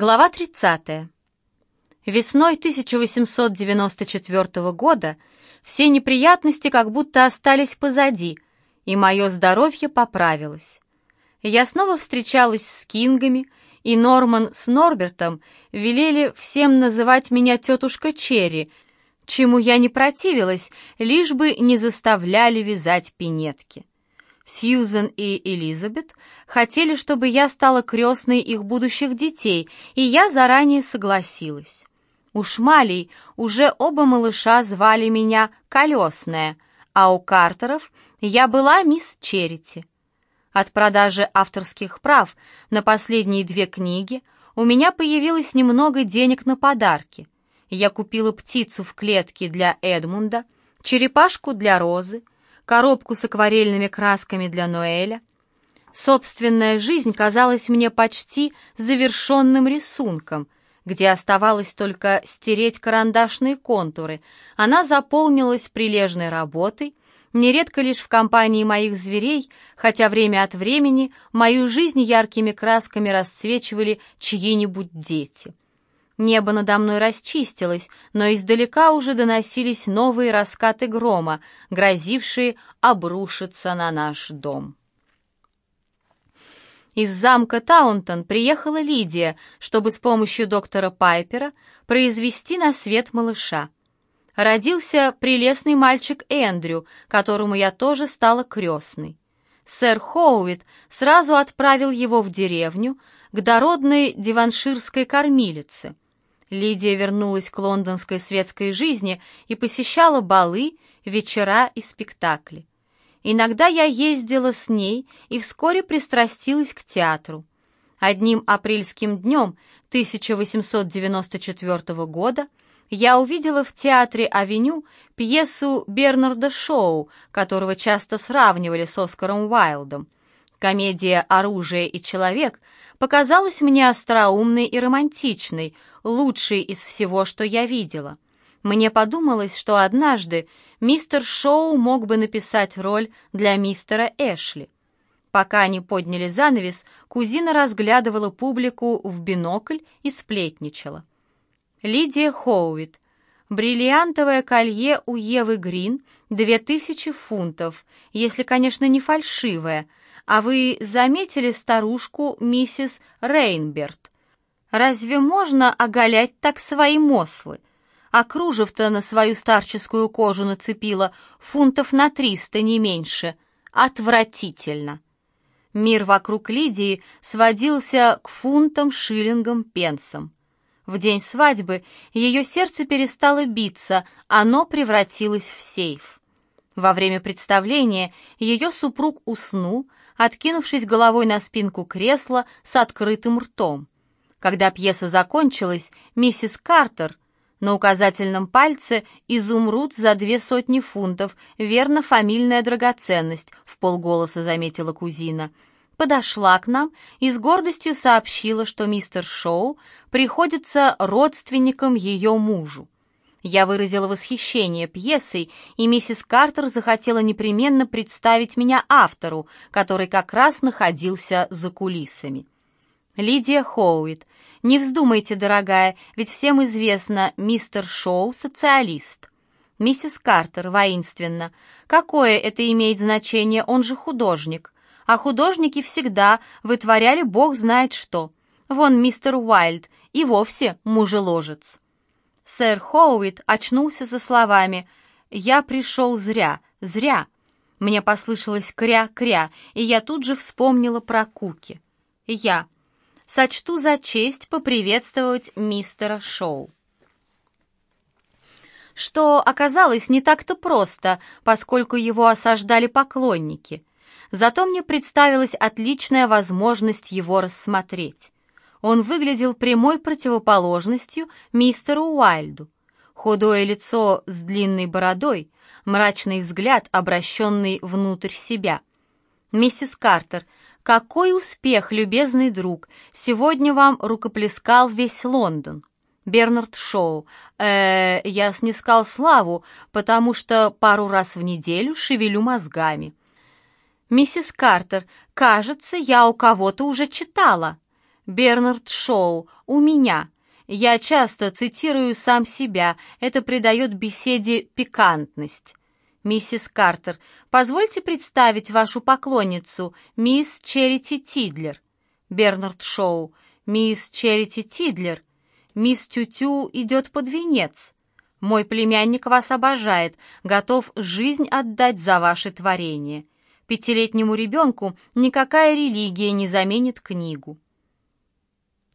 Глава 30. Весной 1894 года все неприятности как будто остались позади, и мое здоровье поправилось. Я снова встречалась с Кингами, и Норман с Норбертом велели всем называть меня тетушка Черри, чему я не противилась, лишь бы не заставляли вязать пинетки. Сьюзен и Элизабет хотели, чтобы я стала крестной их будущих детей, и я заранее согласилась. У Шмалей уже оба малыша звали меня Колесная, а у Картеров я была мисс Черити. От продажи авторских прав на последние две книги у меня появилось немного денег на подарки. Я купила птицу в клетке для Эдмунда, черепашку для Розы, коробку с акварельными красками для Ноэля. Собственная жизнь казалась мне почти завершенным рисунком, где оставалось только стереть карандашные контуры. Она заполнилась прилежной работой, нередко лишь в компании моих зверей, хотя время от времени мою жизнь яркими красками расцвечивали чьи-нибудь дети. Небо надо мной расчистилось, но издалека уже доносились новые раскаты грома, грозившие обрушиться на наш дом. Из замка Таунтон приехала Лидия, чтобы с помощью доктора Пайпера произвести на свет малыша. Родился прелестный мальчик Эндрю, которому я тоже стала крестной. Сэр Хоуит сразу отправил его в деревню к дородной диванширской кормилице. Лидия вернулась к лондонской светской жизни и посещала балы, вечера и спектакли. Иногда я ездила с ней и вскоре пристрастилась к театру. Одним апрельским днем 1894 года я увидела в театре «Авеню» пьесу Бернарда Шоу, которого часто сравнивали с Оскаром Уайлдом. Комедия «Оружие и человек» показалась мне остроумной и романтичной, лучшей из всего, что я видела. Мне подумалось, что однажды мистер Шоу мог бы написать роль для мистера Эшли. Пока они подняли занавес, кузина разглядывала публику в бинокль и сплетничала. Лидия Хоуит. Бриллиантовое колье у Евы Грин — две тысячи фунтов, если, конечно, не фальшивое — а вы заметили старушку миссис Рейнберт? Разве можно оголять так свои мослы? А кружев-то на свою старческую кожу нацепила фунтов на триста, не меньше. Отвратительно. Мир вокруг Лидии сводился к фунтам, шиллингам, пенсам. В день свадьбы ее сердце перестало биться, оно превратилось в сейф. Во время представления ее супруг уснул, откинувшись головой на спинку кресла с открытым ртом. Когда пьеса закончилась, миссис Картер на указательном пальце изумруд за две сотни фунтов, верно, фамильная драгоценность, в полголоса заметила кузина. Подошла к нам и с гордостью сообщила, что мистер Шоу приходится родственником ее мужу. Я выразила восхищение пьесой, и миссис Картер захотела непременно представить меня автору, который как раз находился за кулисами. Лидия Хоуит. Не вздумайте, дорогая, ведь всем известно, мистер Шоу — социалист. Миссис Картер воинственно. Какое это имеет значение, он же художник. А художники всегда вытворяли бог знает что. Вон мистер Уайльд и вовсе мужеложец. Сэр Хоуит очнулся со словами «Я пришел зря, зря». Мне послышалось кря-кря, и я тут же вспомнила про Куки. Я сочту за честь поприветствовать мистера Шоу. Что оказалось не так-то просто, поскольку его осаждали поклонники. Зато мне представилась отличная возможность его рассмотреть. Он выглядел прямой противоположностью мистеру Уайльду. Худое лицо с длинной бородой, мрачный взгляд, обращенный внутрь себя. «Миссис Картер, какой успех, любезный друг! Сегодня вам рукоплескал весь Лондон!» Бернард Шоу. Э, я снискал славу, потому что пару раз в неделю шевелю мозгами. Миссис Картер, кажется, я у кого-то уже читала. Бернард Шоу, у меня. Я часто цитирую сам себя, это придает беседе пикантность. Миссис Картер, позвольте представить вашу поклонницу, мисс Черити Тидлер. Бернард Шоу, мисс Черити Тидлер. Мисс Тютю идет под венец. Мой племянник вас обожает, готов жизнь отдать за ваше творение. Пятилетнему ребенку никакая религия не заменит книгу.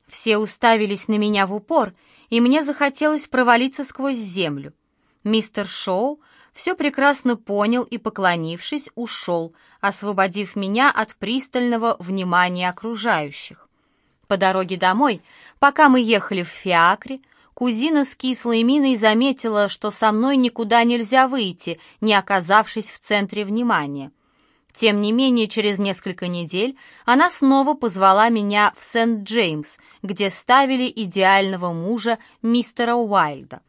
Все уставились на меня в упор, и мне захотелось провалиться сквозь землю. Мистер Шоу все прекрасно понял и, поклонившись, ушел, освободив меня от пристального внимания окружающих. По дороге домой, пока мы ехали в Фиакре, кузина с кислой миной заметила, что со мной никуда нельзя выйти, не оказавшись в центре внимания — тем не менее, через несколько недель она снова позвала меня в Сент-Джеймс, где ставили идеального мужа мистера Уайльда.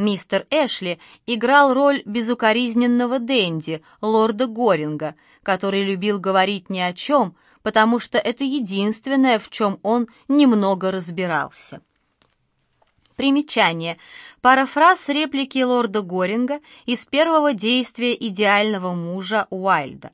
Мистер Эшли играл роль безукоризненного денди, лорда Горинга, который любил говорить ни о чем, потому что это единственное, в чем он немного разбирался. Примечание. Парафраз реплики лорда Горинга из первого действия идеального мужа Уайльда.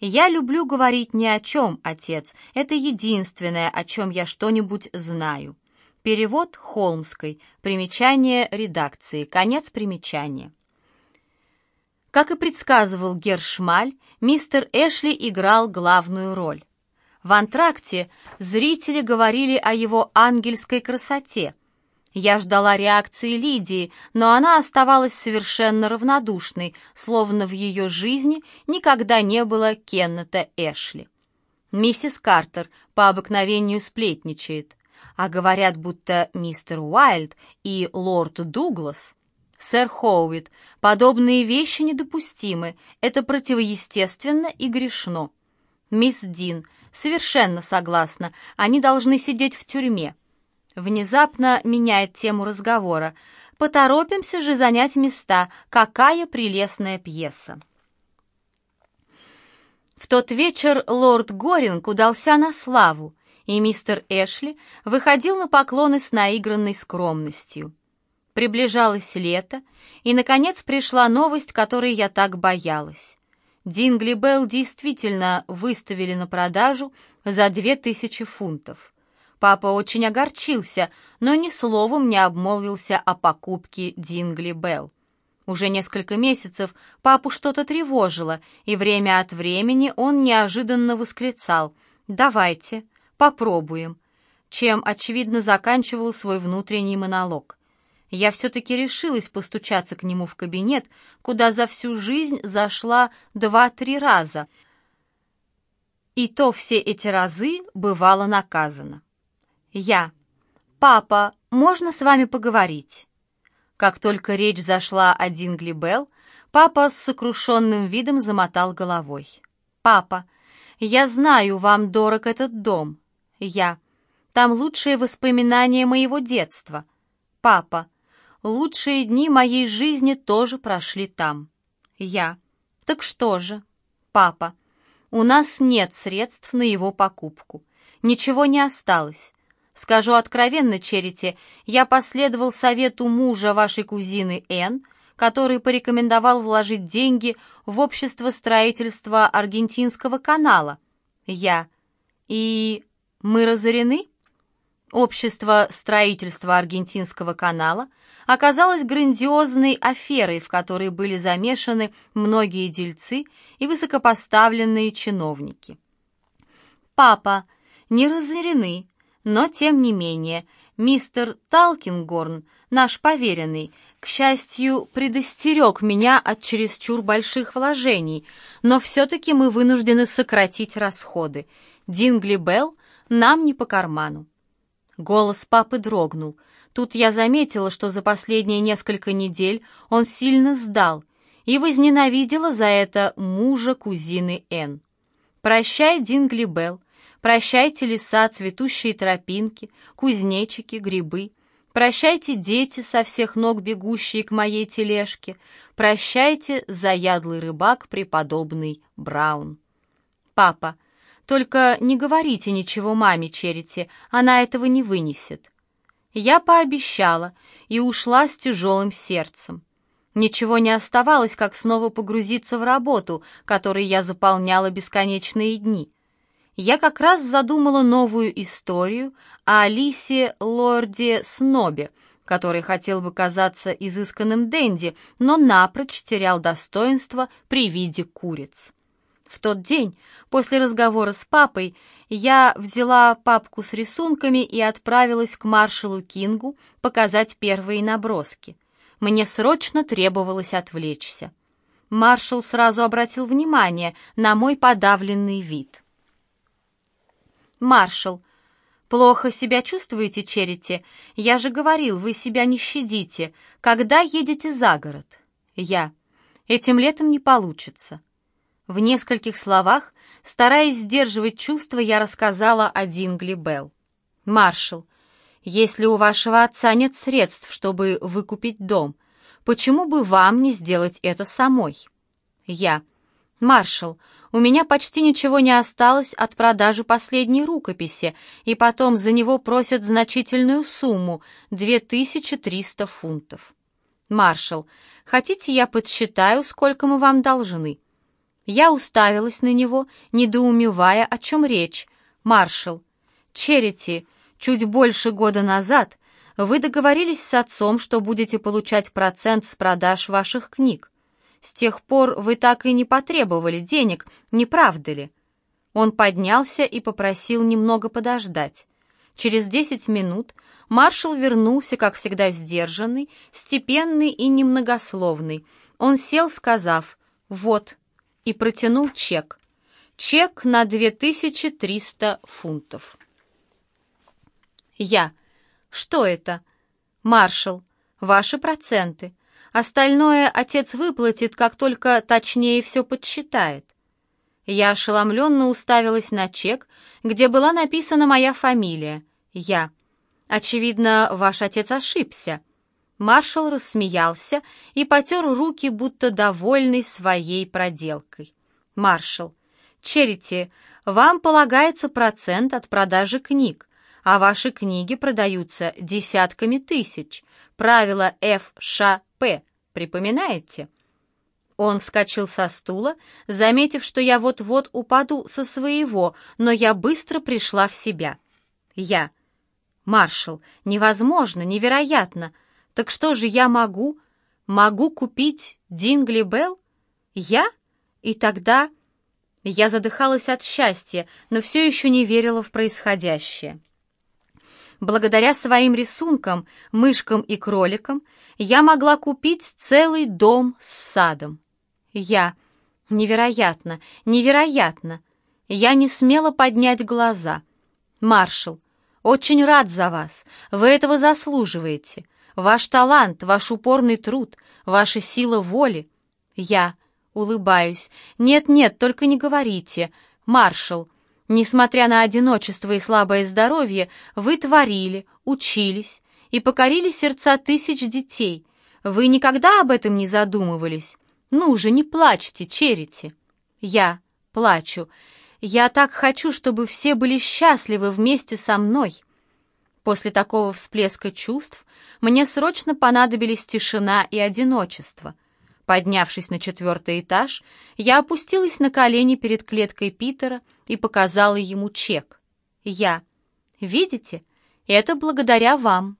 «Я люблю говорить ни о чем, отец. Это единственное, о чем я что-нибудь знаю». Перевод Холмской. Примечание редакции. Конец примечания. Как и предсказывал Гершмаль, мистер Эшли играл главную роль. В антракте зрители говорили о его ангельской красоте, я ждала реакции Лидии, но она оставалась совершенно равнодушной, словно в ее жизни никогда не было Кеннета Эшли. Миссис Картер по обыкновению сплетничает, а говорят, будто мистер Уайльд и лорд Дуглас Сэр Хоуит, подобные вещи недопустимы, это противоестественно и грешно. Мисс Дин, совершенно согласна, они должны сидеть в тюрьме. Внезапно меняет тему разговора. Поторопимся же занять места. Какая прелестная пьеса. В тот вечер лорд Горинг удался на славу, и мистер Эшли выходил на поклоны с наигранной скромностью. Приближалось лето, и, наконец, пришла новость, которой я так боялась. Дингли Белл действительно выставили на продажу за две тысячи фунтов. Папа очень огорчился, но ни словом не обмолвился о покупке Дингли Белл. Уже несколько месяцев папу что-то тревожило, и время от времени он неожиданно восклицал «Давайте, попробуем», чем, очевидно, заканчивал свой внутренний монолог. Я все-таки решилась постучаться к нему в кабинет, куда за всю жизнь зашла два-три раза, и то все эти разы бывало наказано. Я. «Папа, можно с вами поговорить?» Как только речь зашла о Дингли Белл, папа с сокрушенным видом замотал головой. «Папа, я знаю, вам дорог этот дом». Я. «Там лучшие воспоминания моего детства». «Папа, лучшие дни моей жизни тоже прошли там». Я. «Так что же?» «Папа, у нас нет средств на его покупку. Ничего не осталось. Скажу откровенно, Черити, я последовал совету мужа вашей кузины Энн, который порекомендовал вложить деньги в общество строительства Аргентинского канала. Я. И мы разорены? Общество строительства Аргентинского канала оказалось грандиозной аферой, в которой были замешаны многие дельцы и высокопоставленные чиновники. Папа, не разорены, но, тем не менее, мистер Талкингорн, наш поверенный, к счастью, предостерег меня от чересчур больших вложений, но все-таки мы вынуждены сократить расходы. Дингли Белл нам не по карману. Голос папы дрогнул. Тут я заметила, что за последние несколько недель он сильно сдал и возненавидела за это мужа кузины Энн. «Прощай, Дингли Белл, Прощайте леса, цветущие тропинки, кузнечики, грибы. Прощайте, дети, со всех ног бегущие к моей тележке. Прощайте, заядлый рыбак, преподобный Браун. Папа, Только не говорите ничего маме Черити, она этого не вынесет». Я пообещала и ушла с тяжелым сердцем. Ничего не оставалось, как снова погрузиться в работу, которой я заполняла бесконечные дни. Я как раз задумала новую историю о Алисе Лорде Снобе, который хотел бы казаться изысканным денди, но напрочь терял достоинство при виде куриц. В тот день, после разговора с папой, я взяла папку с рисунками и отправилась к маршалу Кингу показать первые наброски. Мне срочно требовалось отвлечься. Маршал сразу обратил внимание на мой подавленный вид. «Маршал, плохо себя чувствуете, Черити? Я же говорил, вы себя не щадите. Когда едете за город?» «Я. Этим летом не получится». В нескольких словах, стараясь сдерживать чувства, я рассказала о Дингли Белл. «Маршал, если у вашего отца нет средств, чтобы выкупить дом, почему бы вам не сделать это самой?» «Я. Маршал, у меня почти ничего не осталось от продажи последней рукописи, и потом за него просят значительную сумму — 2300 фунтов». «Маршал, хотите, я подсчитаю, сколько мы вам должны?» Я уставилась на него, недоумевая, о чем речь. «Маршал, Черити, чуть больше года назад вы договорились с отцом, что будете получать процент с продаж ваших книг. С тех пор вы так и не потребовали денег, не правда ли?» Он поднялся и попросил немного подождать. Через десять минут маршал вернулся, как всегда, сдержанный, степенный и немногословный. Он сел, сказав «Вот, и протянул чек. Чек на 2300 фунтов. Я. Что это? Маршал. Ваши проценты. Остальное отец выплатит, как только точнее все подсчитает. Я ошеломленно уставилась на чек, где была написана моя фамилия. Я. Очевидно, ваш отец ошибся. Маршал рассмеялся и потер руки, будто довольный своей проделкой. «Маршал, Черити, вам полагается процент от продажи книг, а ваши книги продаются десятками тысяч. Правило ФШП, припоминаете?» Он вскочил со стула, заметив, что я вот-вот упаду со своего, но я быстро пришла в себя. Я. «Маршал, невозможно, невероятно!» Так что же я могу? Могу купить Дингли Белл? Я? И тогда... Я задыхалась от счастья, но все еще не верила в происходящее. Благодаря своим рисункам, мышкам и кроликам, я могла купить целый дом с садом. Я... Невероятно, невероятно. Я не смела поднять глаза. «Маршал, очень рад за вас. Вы этого заслуживаете. Ваш талант, ваш упорный труд, ваша сила воли. Я улыбаюсь. Нет-нет, только не говорите. Маршал, несмотря на одиночество и слабое здоровье, вы творили, учились и покорили сердца тысяч детей. Вы никогда об этом не задумывались? Ну же, не плачьте, черите. Я плачу. Я так хочу, чтобы все были счастливы вместе со мной. После такого всплеска чувств мне срочно понадобились тишина и одиночество. Поднявшись на четвертый этаж, я опустилась на колени перед клеткой Питера и показала ему чек. Я. Видите? Это благодаря вам.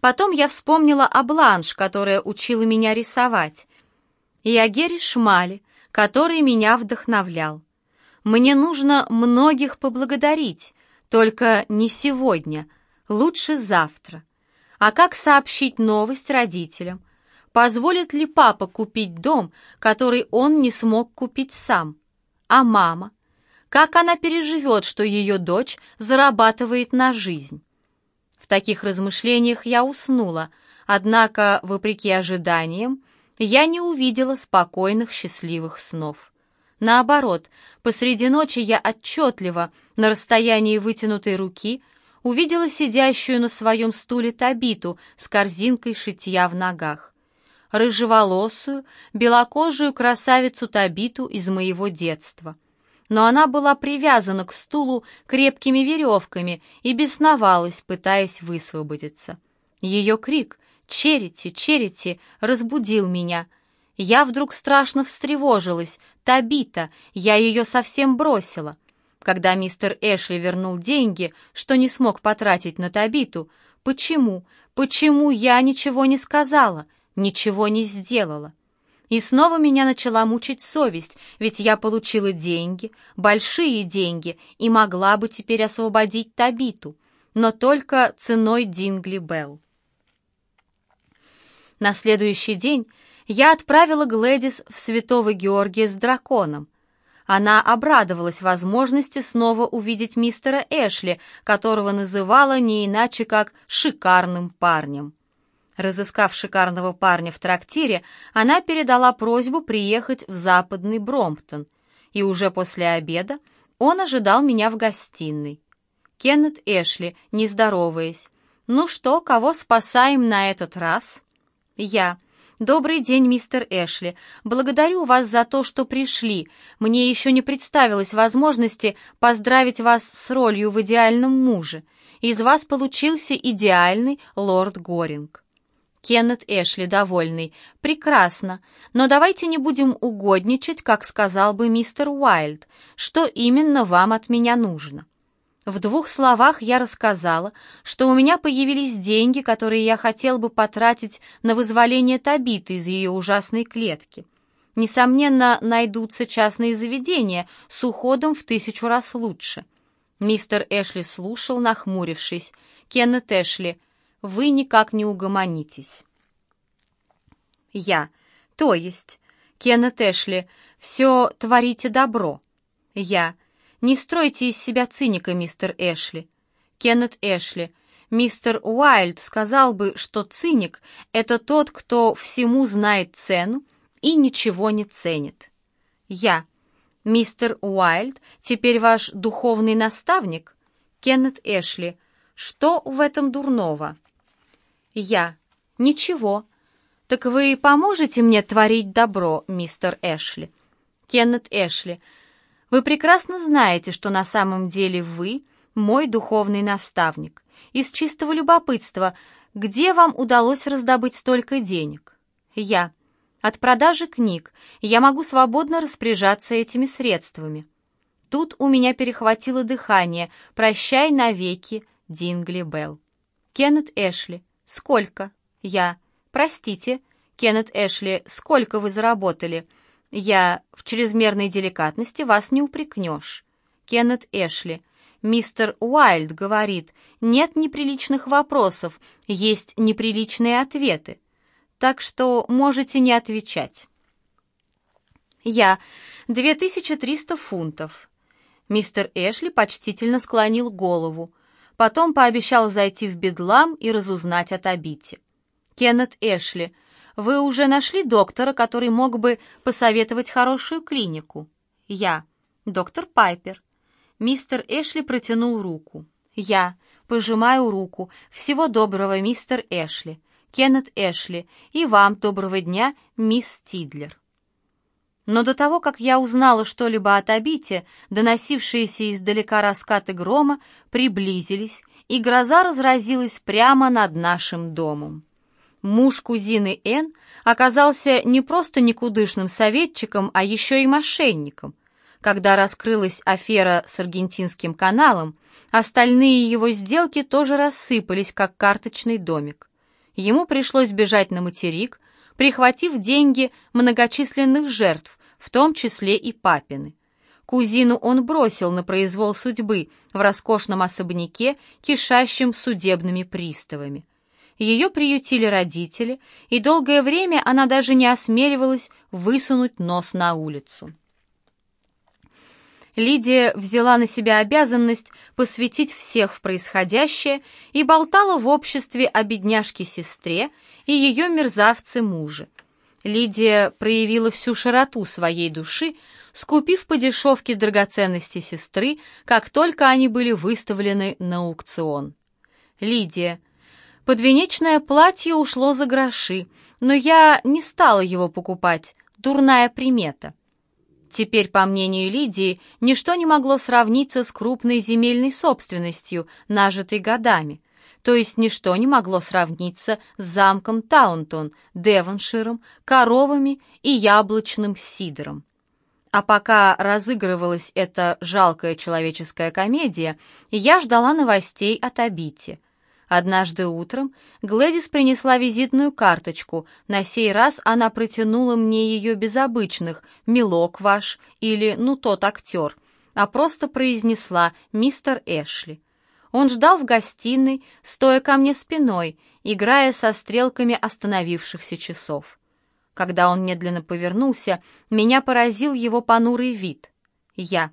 Потом я вспомнила о Бланш, которая учила меня рисовать, и о Гере Шмале, который меня вдохновлял. Мне нужно многих поблагодарить, только не сегодня, лучше завтра. А как сообщить новость родителям? Позволит ли папа купить дом, который он не смог купить сам? А мама? Как она переживет, что ее дочь зарабатывает на жизнь? В таких размышлениях я уснула, однако, вопреки ожиданиям, я не увидела спокойных счастливых снов. Наоборот, посреди ночи я отчетливо, на расстоянии вытянутой руки, увидела сидящую на своем стуле Табиту с корзинкой шитья в ногах. Рыжеволосую, белокожую красавицу Табиту из моего детства. но она была привязана к стулу крепкими веревками и бесновалась, пытаясь высвободиться. Ее крик «Черити, черити!» разбудил меня. Я вдруг страшно встревожилась. Табита, я ее совсем бросила. Когда мистер Эшли вернул деньги, что не смог потратить на Табиту, почему, почему я ничего не сказала, ничего не сделала? И снова меня начала мучить совесть, ведь я получила деньги, большие деньги, и могла бы теперь освободить Табиту, но только ценой Дингли Белл. На следующий день я отправила Глэдис в Святого Георгия с драконом. Она обрадовалась возможности снова увидеть мистера Эшли, которого называла не иначе как «шикарным парнем». Разыскав шикарного парня в трактире, она передала просьбу приехать в западный Бромптон, и уже после обеда он ожидал меня в гостиной. Кеннет Эшли, не здороваясь. «Ну что, кого спасаем на этот раз?» «Я. Добрый день, мистер Эшли. Благодарю вас за то, что пришли. Мне еще не представилось возможности поздравить вас с ролью в идеальном муже. Из вас получился идеальный лорд Горинг». Кеннет Эшли, довольный. «Прекрасно. Но давайте не будем угодничать, как сказал бы мистер Уайльд. Что именно вам от меня нужно?» В двух словах я рассказала, что у меня появились деньги, которые я хотел бы потратить на вызволение Табиты из ее ужасной клетки. Несомненно, найдутся частные заведения с уходом в тысячу раз лучше. Мистер Эшли слушал, нахмурившись. «Кеннет Эшли, вы никак не угомонитесь». Я. То есть, Кеннет Эшли, все творите добро. Я. Не стройте из себя циника, мистер Эшли. Кеннет Эшли. Мистер Уайльд сказал бы, что циник — это тот, кто всему знает цену и ничего не ценит. Я. Мистер Уайльд, теперь ваш духовный наставник? Кеннет Эшли. Что в этом дурного? Я. Ничего. Так вы поможете мне творить добро, мистер Эшли? Кеннет Эшли. Вы прекрасно знаете, что на самом деле вы мой духовный наставник. Из чистого любопытства, где вам удалось раздобыть столько денег? Я. От продажи книг я могу свободно распоряжаться этими средствами. Тут у меня перехватило дыхание. Прощай навеки, Дингли Белл. Кеннет Эшли. Сколько? Я. Простите. Кеннет Эшли, сколько вы заработали? Я в чрезмерной деликатности вас не упрекнешь. Кеннет Эшли. Мистер Уайльд говорит, нет неприличных вопросов, есть неприличные ответы. Так что можете не отвечать. Я. 2300 фунтов. Мистер Эшли почтительно склонил голову. Потом пообещал зайти в бедлам и разузнать о Табите. Кеннет Эшли, вы уже нашли доктора, который мог бы посоветовать хорошую клинику? Я. Доктор Пайпер. Мистер Эшли протянул руку. Я. Пожимаю руку. Всего доброго, мистер Эшли. Кеннет Эшли. И вам доброго дня, мисс Тидлер. Но до того, как я узнала что-либо о Табите, доносившиеся издалека раскаты грома приблизились, и гроза разразилась прямо над нашим домом. Муж кузины Н оказался не просто никудышным советчиком, а еще и мошенником. Когда раскрылась афера с аргентинским каналом, остальные его сделки тоже рассыпались, как карточный домик. Ему пришлось бежать на материк, прихватив деньги многочисленных жертв, в том числе и папины. Кузину он бросил на произвол судьбы в роскошном особняке, кишащем судебными приставами. Ее приютили родители, и долгое время она даже не осмеливалась высунуть нос на улицу. Лидия взяла на себя обязанность посвятить всех в происходящее и болтала в обществе о бедняжке-сестре и ее мерзавце-муже. Лидия проявила всю широту своей души, скупив по дешевке драгоценности сестры, как только они были выставлены на аукцион. Лидия. Подвенечное платье ушло за гроши, но я не стала его покупать, дурная примета. Теперь, по мнению Лидии, ничто не могло сравниться с крупной земельной собственностью, нажитой годами. То есть ничто не могло сравниться с замком Таунтон, Девонширом, коровами и яблочным сидром. А пока разыгрывалась эта жалкая человеческая комедия, я ждала новостей от Абити. Однажды утром Глэдис принесла визитную карточку. На сей раз она протянула мне ее без обычных «милок ваш» или «ну тот актер», а просто произнесла «мистер Эшли». Он ждал в гостиной, стоя ко мне спиной, играя со стрелками остановившихся часов. Когда он медленно повернулся, меня поразил его понурый вид. Я.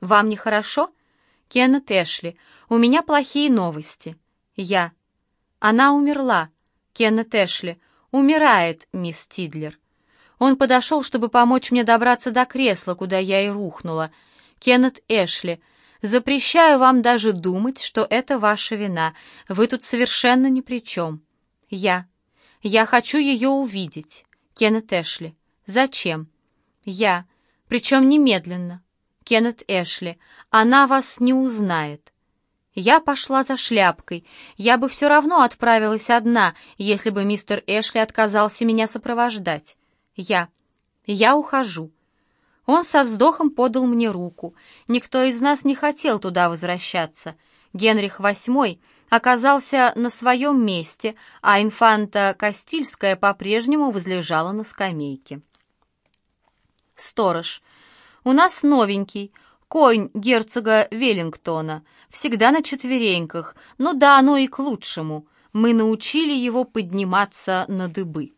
«Вам нехорошо?» «Кеннет Эшли, у меня плохие новости». Я. «Она умерла». Кеннет Эшли. «Умирает, мисс Тидлер». Он подошел, чтобы помочь мне добраться до кресла, куда я и рухнула. «Кеннет Эшли, запрещаю вам даже думать, что это ваша вина. Вы тут совершенно ни при чем». Я. Я хочу ее увидеть. Кеннет Эшли. Зачем? Я. Причем немедленно. Кеннет Эшли. Она вас не узнает. Я пошла за шляпкой. Я бы все равно отправилась одна, если бы мистер Эшли отказался меня сопровождать. Я. Я ухожу. Он со вздохом подал мне руку. Никто из нас не хотел туда возвращаться. Генрих VIII оказался на своем месте, а инфанта Кастильская по-прежнему возлежала на скамейке. Сторож. «У нас новенький, конь герцога Веллингтона, всегда на четвереньках, ну да, оно и к лучшему. Мы научили его подниматься на дыбы».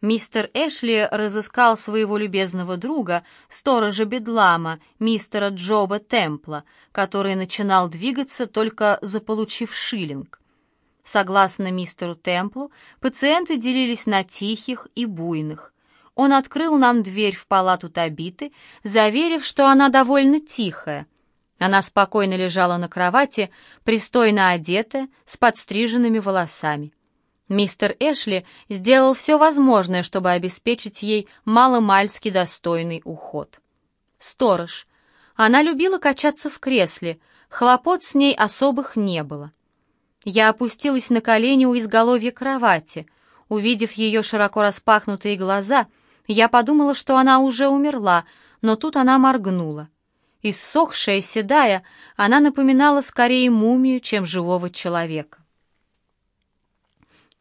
Мистер Эшли разыскал своего любезного друга, сторожа Бедлама, мистера Джоба Темпла, который начинал двигаться, только заполучив шиллинг. Согласно мистеру Темплу, пациенты делились на тихих и буйных. Он открыл нам дверь в палату Табиты, заверив, что она довольно тихая. Она спокойно лежала на кровати, пристойно одетая, с подстриженными волосами. Мистер Эшли сделал все возможное, чтобы обеспечить ей маломальски достойный уход. Сторож. Она любила качаться в кресле, хлопот с ней особых не было. Я опустилась на колени у изголовья кровати. Увидев ее широко распахнутые глаза, я подумала, что она уже умерла, но тут она моргнула. Иссохшая, седая, она напоминала скорее мумию, чем живого человека.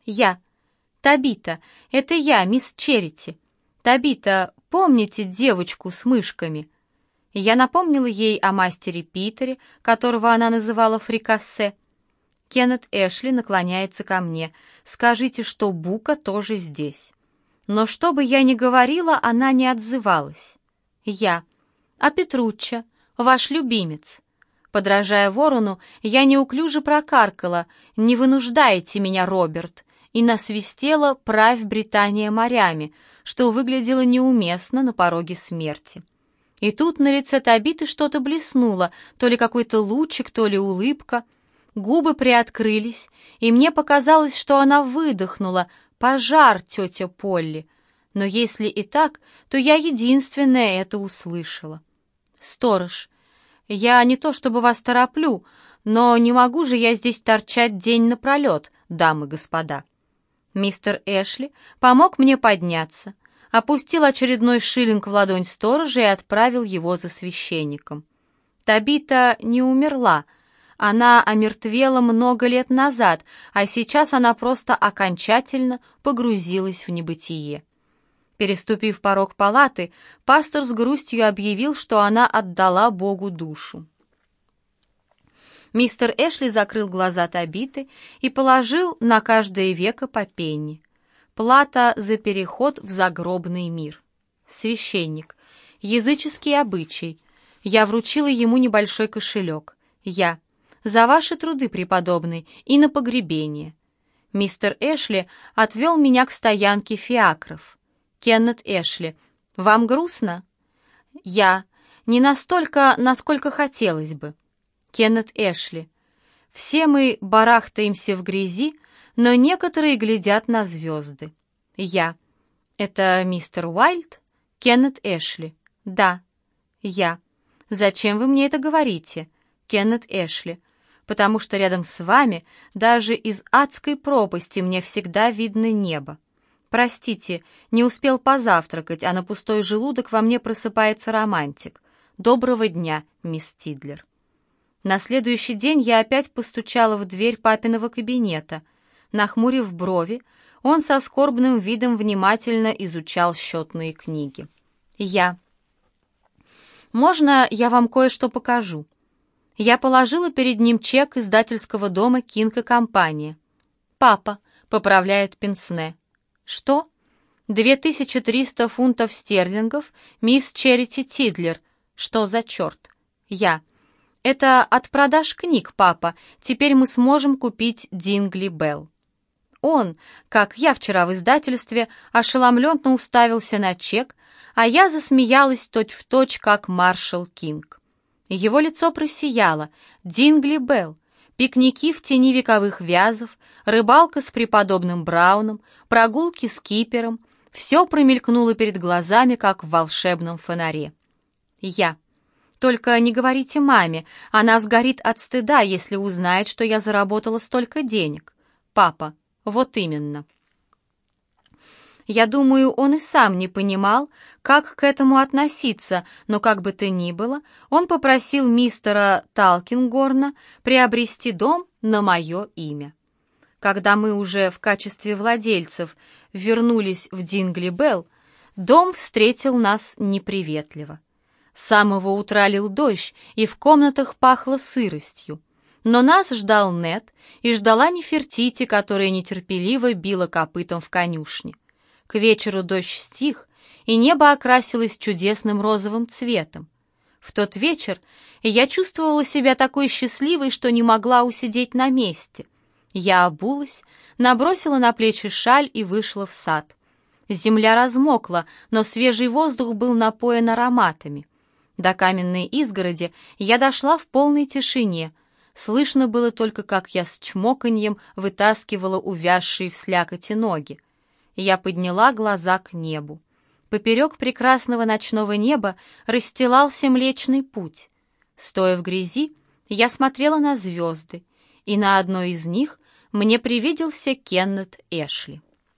Я. Табита, это я, мисс Черити. Табита, помните девочку с мышками? Я напомнила ей о мастере Питере, которого она называла фрикассе. Кеннет Эшли наклоняется ко мне. Скажите, что Бука тоже здесь. Но что бы я ни говорила, она не отзывалась. Я. А Петручча, ваш любимец. Подражая ворону, я неуклюже прокаркала. «Не вынуждайте меня, Роберт и насвистела «Правь Британия морями», что выглядело неуместно на пороге смерти. И тут на лице Табиты что-то блеснуло, то ли какой-то лучик, то ли улыбка. Губы приоткрылись, и мне показалось, что она выдохнула «Пожар, тетя Полли!» Но если и так, то я единственная это услышала. «Сторож, я не то чтобы вас тороплю, но не могу же я здесь торчать день напролет, дамы и господа». Мистер Эшли помог мне подняться, опустил очередной шиллинг в ладонь сторожа и отправил его за священником. Табита не умерла, она омертвела много лет назад, а сейчас она просто окончательно погрузилась в небытие. Переступив порог палаты, пастор с грустью объявил, что она отдала Богу душу. Мистер Эшли закрыл глаза Табиты и положил на каждое веко по пенни. Плата за переход в загробный мир. Священник. Языческий обычай. Я вручила ему небольшой кошелек. Я. За ваши труды, преподобный, и на погребение. Мистер Эшли отвел меня к стоянке фиакров. Кеннет Эшли. Вам грустно? Я. Не настолько, насколько хотелось бы. Кеннет Эшли. Все мы барахтаемся в грязи, но некоторые глядят на звезды. Я. Это мистер Уайльд? Кеннет Эшли. Да. Я. Зачем вы мне это говорите? Кеннет Эшли. Потому что рядом с вами, даже из адской пропасти, мне всегда видно небо. Простите, не успел позавтракать, а на пустой желудок во мне просыпается романтик. Доброго дня, мисс Тидлер. На следующий день я опять постучала в дверь папиного кабинета. Нахмурив брови, он со скорбным видом внимательно изучал счетные книги. Я. «Можно я вам кое-что покажу?» Я положила перед ним чек издательского дома «Кинг и компания». «Папа», — поправляет Пенсне. «Что?» «2300 фунтов стерлингов, мисс Черити Тидлер. Что за черт?» «Я». «Это от продаж книг, папа. Теперь мы сможем купить Дингли Белл». Он, как я вчера в издательстве, ошеломленно уставился на чек, а я засмеялась точь-в-точь, как маршал Кинг. Его лицо просияло. Дингли Белл. Пикники в тени вековых вязов, рыбалка с преподобным Брауном, прогулки с кипером — все промелькнуло перед глазами, как в волшебном фонаре. Я. Только не говорите маме, она сгорит от стыда, если узнает, что я заработала столько денег. Папа. Вот именно. Я думаю, он и сам не понимал, как к этому относиться, но как бы то ни было, он попросил мистера Талкингорна приобрести дом на мое имя. Когда мы уже в качестве владельцев вернулись в Дингли-Белл, дом встретил нас неприветливо. С самого утра лил дождь, и в комнатах пахло сыростью. Но нас ждал Нет и ждала Нефертити, которая нетерпеливо била копытом в конюшне. К вечеру дождь стих, и небо окрасилось чудесным розовым цветом. В тот вечер я чувствовала себя такой счастливой, что не могла усидеть на месте. Я обулась, набросила на плечи шаль и вышла в сад. Земля размокла, но свежий воздух был напоен ароматами. До каменной изгороди я дошла в полной тишине — Слышно было только, как я с чмоканьем вытаскивала увязшие в слякоти ноги. Я подняла глаза к небу. Поперек прекрасного ночного неба расстилался Млечный Путь. Стоя в грязи, я смотрела на звезды, и на одной из них мне привиделся Кеннет Эшли.